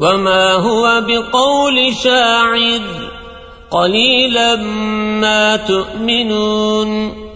وما هو بقول شاعر قليلا ما تؤمنون